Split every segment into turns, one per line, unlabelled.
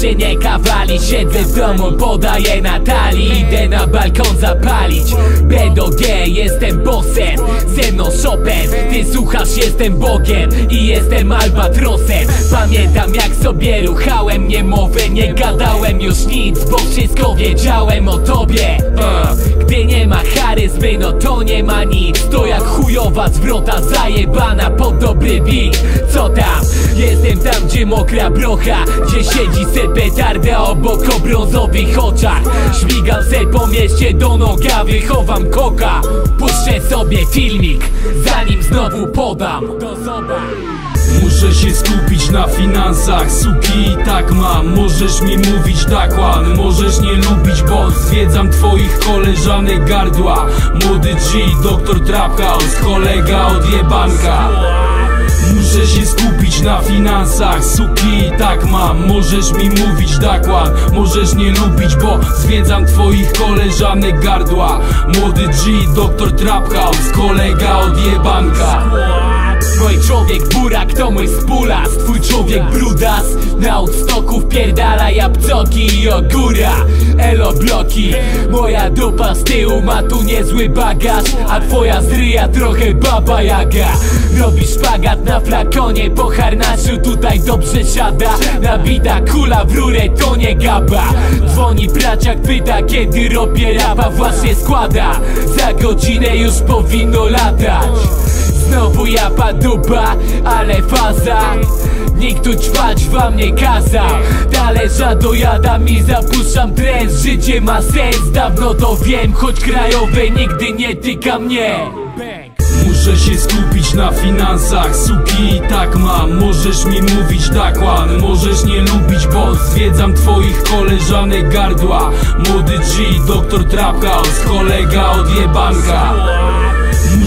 się nie kawali Siedzę w domu, podaję Natalii Idę na balkon zapalić BDG, jestem bossem. Ze mną Chopin, ty słuchasz, jestem Bogiem I jestem Albatrosem. Pamiętam jak sobie ruchałem Nie mowę, nie gadałem już nic Bo wszystko wiedziałem o tobie. Gdy nie ma charyzmy, no to nie ma nic. To jak chujowa zwrota zajebana pod dobry beat. Co tam? Jestem tam, gdzie mokra brocha Gdzie siedzi se petarda obok o brązowych oczach. Śmigam se po mieście do noga, wychowam koka. Puszczę sobie filmik, zanim znowu podam. Do
Muszę się skupić na finansach. Suki i tak mam. Możesz mi mówić tak Możesz nie lubić, bo zwiedzam twoich koleżanek gardła. Młody G, doktor Trap House Kolega od jebanka Muszę się skupić na finansach. Suki tak mam. Możesz mi mówić dakłan. Możesz nie lubić, bo zwiedzam twoich koleżanek gardła. Młody G, doktor Trap House Kolega od jebanka
człowiek burak to mój spulas Twój człowiek brudas Na odstoku wpierdala jabłcoki i ogóra. Elo bloki Moja dupa z tyłu ma tu niezły bagaż A twoja zryja trochę baba jaga. Robisz szpagat na flakonie Po harnaszu tutaj dobrze siada. Nabita kula w rurę to nie gaba. Dzwoni braciak pyta kiedy robię rapa Właśnie składa. Za godzinę już powinno latać Znowu ja paduba, ale faza. Nikt tu ćwać wam nie kazał Talerza dojadam i zapuszczam trend. Życie ma sens, dawno to wiem Choć krajowe nigdy nie tyka mnie.
Muszę się skupić na finansach Suki i tak mam. Możesz mi mówić dakłan Możesz nie lubić, bo zwiedzam twoich koleżanek gardła. Młody G, doktor Trap House Kolega od jebanka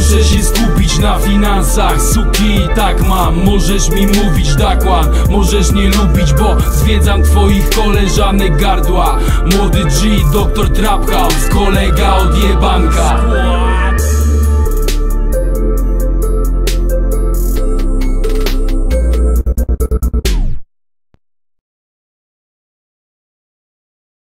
Muszę się skupić na finansach. Suki i tak mam. Możesz mi mówić dakłan. Możesz nie lubić, bo zwiedzam twoich koleżanek gardła. Młody G, doktor Trap House Kolega od jebanka